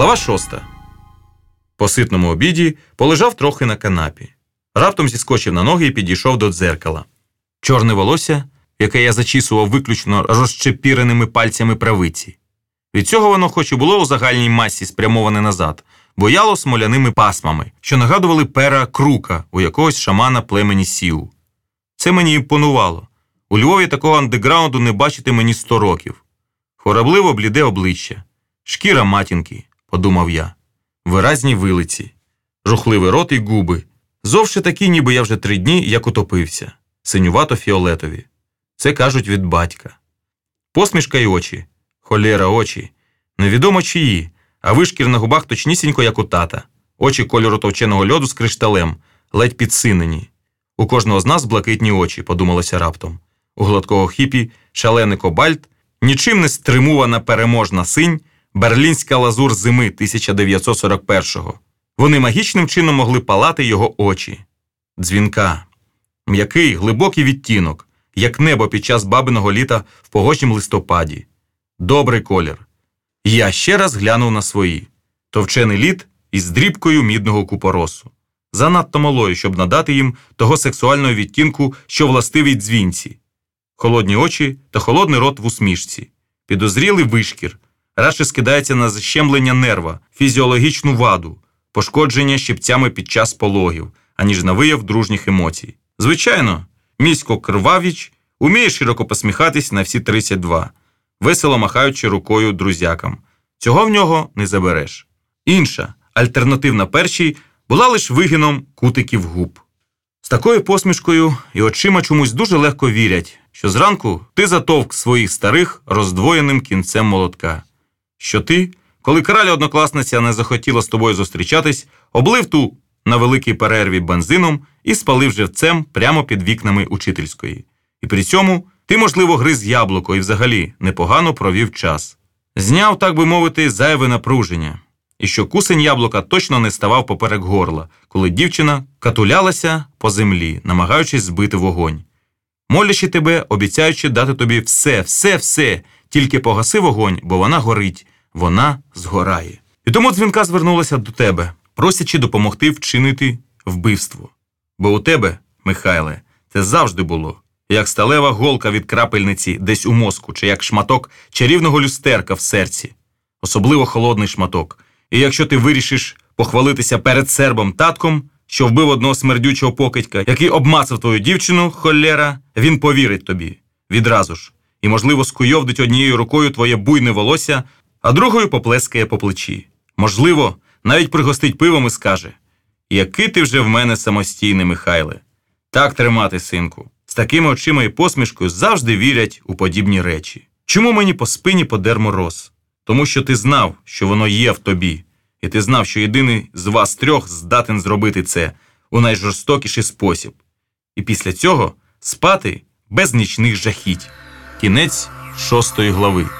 Глава шоста. По ситному обіді полежав трохи на канапі. Раптом зіскочив на ноги і підійшов до дзеркала. Чорне волосся, яке я зачісував виключно розчепіреними пальцями правиці. Від цього воно, хоч і було у загальній масі спрямоване назад, бояло смоляними пасмами, що нагадували пера крука у якогось шамана племені сіу. Це мені імпонувало. У Львові такого андеграунду не бачити мені сто років. Хоробливо бліде обличчя, шкіра матінки, подумав я, виразні вилиці, жухливий рот і губи. Зовше такі, ніби я вже три дні як утопився, синювато фіолетові. Це кажуть від батька. Посмішка й очі, холєра очі, невідомо чиї, а вишкір на губах точнісінько, як у тата, очі кольору товченого льоду з кришталем, ледь підсинені. У кожного з нас блакитні очі, подумалося раптом. У гладкого хіпі шалений кобальт, нічим не стримувана переможна синь, берлінська лазур зими 1941-го. Вони магічним чином могли палати його очі. Дзвінка, м'який, глибокий відтінок, як небо під час бабиного літа в погожім листопаді. Добрий колір. Я ще раз глянув на свої товчений лід із дрібкою мідного купоросу. Занадто малою, щоб надати їм того сексуального відтінку, що властивий дзвінці, холодні очі та холодний рот в усмішці, підозрілий вишкір, радше скидається на защемлення нерва, фізіологічну ваду, пошкодження щипцями під час пологів, аніж на вияв дружніх емоцій. Звичайно, місько Кривавіч уміє широко посміхатись на всі 32, весело махаючи рукою друзякам. Цього в нього не забереш. Інша, альтернативна першій, була лише вигином кутиків губ. З такою посмішкою і очима чомусь дуже легко вірять, що зранку ти затовк своїх старих роздвоєним кінцем молотка. Що ти, коли краля однокласниця не захотіла з тобою зустрічатись, облив ту на великій перерві бензином і спалив живцем прямо під вікнами учительської. І при цьому ти, можливо, гриз яблуко і взагалі непогано провів час. Зняв, так би мовити, зайве напруження, і що кусень яблука точно не ставав поперек горла, коли дівчина катулялася по землі, намагаючись збити вогонь. Молящи тебе, обіцяючи дати тобі все, все, все, тільки погаси вогонь, бо вона горить, вона згорає. І тому дзвінка звернулася до тебе, просячи допомогти вчинити вбивство. Бо у тебе, Михайле, це завжди було, як сталева голка від крапельниці десь у мозку, чи як шматок чарівного люстерка в серці, особливо холодний шматок. І якщо ти вирішиш похвалитися перед сербом татком, що вбив одного смердючого покидька, який обмацав твою дівчину, холєра, він повірить тобі відразу ж, і, можливо, скуйовдить однією рукою твоє буйне волосся, а другою поплескає по плечі. Можливо, навіть пригостить пивом і скаже: Який ти вже в мене самостійний, Михайле. Так тримати, синку. З такими очима і посмішкою завжди вірять у подібні речі. Чому мені по спині подер мороз? Тому що ти знав, що воно є в тобі, і ти знав, що єдиний з вас трьох здатен зробити це у найжорстокіший спосіб. І після цього спати без нічних жахіть. Кінець шостої глави.